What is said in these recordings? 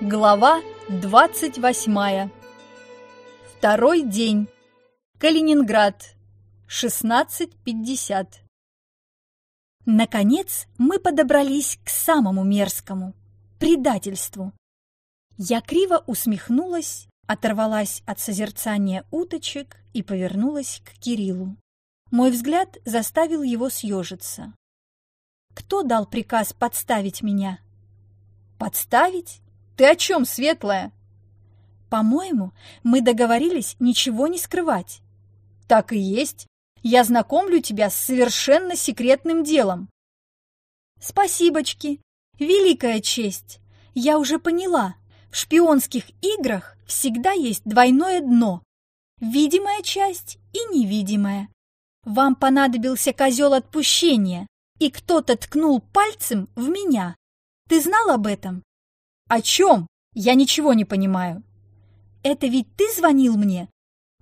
Глава 28. Второй день. Калининград. 16.50. Наконец мы подобрались к самому мерзкому – предательству. Я криво усмехнулась, оторвалась от созерцания уточек и повернулась к Кириллу. Мой взгляд заставил его съежиться. Кто дал приказ подставить меня? Подставить? Ты о чем, Светлая? По-моему, мы договорились ничего не скрывать. Так и есть. Я знакомлю тебя с совершенно секретным делом. Спасибочки. Великая честь. Я уже поняла. В шпионских играх всегда есть двойное дно. Видимая часть и невидимая. Вам понадобился козел отпущения, и кто-то ткнул пальцем в меня. Ты знал об этом? «О чем? Я ничего не понимаю». «Это ведь ты звонил мне?»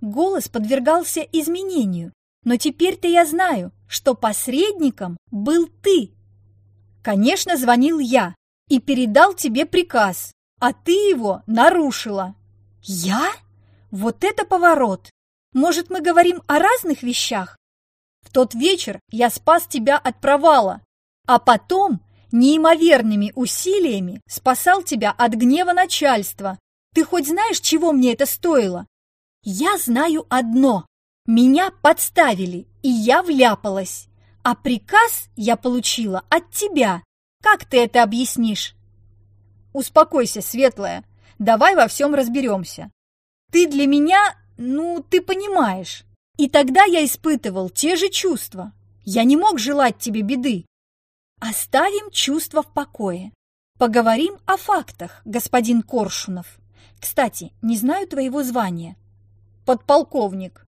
Голос подвергался изменению, но теперь-то я знаю, что посредником был ты. Конечно, звонил я и передал тебе приказ, а ты его нарушила. Я? Вот это поворот! Может, мы говорим о разных вещах? В тот вечер я спас тебя от провала, а потом неимоверными усилиями спасал тебя от гнева начальства. Ты хоть знаешь, чего мне это стоило? Я знаю одно. Меня подставили, и я вляпалась. А приказ я получила от тебя. Как ты это объяснишь? Успокойся, Светлая. Давай во всем разберемся. Ты для меня, ну, ты понимаешь. И тогда я испытывал те же чувства. Я не мог желать тебе беды. Оставим чувства в покое. Поговорим о фактах, господин Коршунов. Кстати, не знаю твоего звания. Подполковник.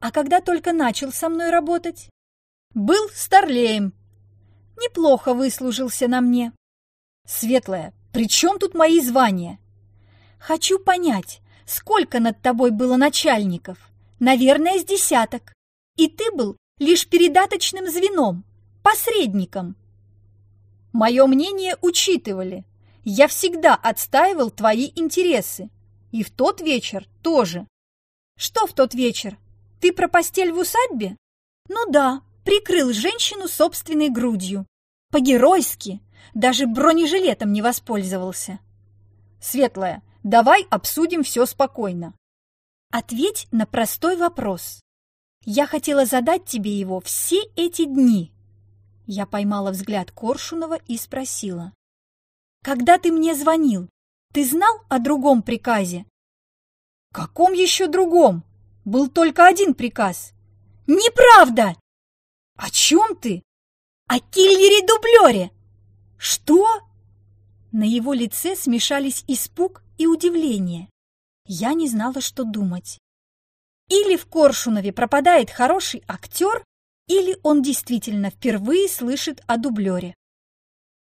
А когда только начал со мной работать? Был старлеем. Неплохо выслужился на мне. Светлая, при чем тут мои звания? Хочу понять, сколько над тобой было начальников? Наверное, с десяток. И ты был лишь передаточным звеном посредником. Мое мнение учитывали. Я всегда отстаивал твои интересы. И в тот вечер тоже. Что в тот вечер? Ты про постель в усадьбе? Ну да, прикрыл женщину собственной грудью. По-геройски. Даже бронежилетом не воспользовался. Светлая, давай обсудим все спокойно. Ответь на простой вопрос. Я хотела задать тебе его все эти дни, я поймала взгляд Коршунова и спросила. «Когда ты мне звонил, ты знал о другом приказе?» «Каком еще другом? Был только один приказ». «Неправда!» «О чем ты?» «О киллере-дублере!» «Что?» На его лице смешались испуг и удивление. Я не знала, что думать. Или в Коршунове пропадает хороший актер, или он действительно впервые слышит о дублере.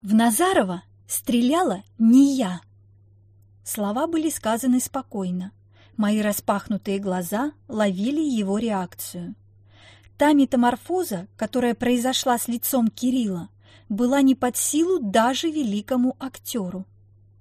В Назарова стреляла не я. Слова были сказаны спокойно. Мои распахнутые глаза ловили его реакцию. Та метаморфоза, которая произошла с лицом Кирилла, была не под силу даже великому актеру.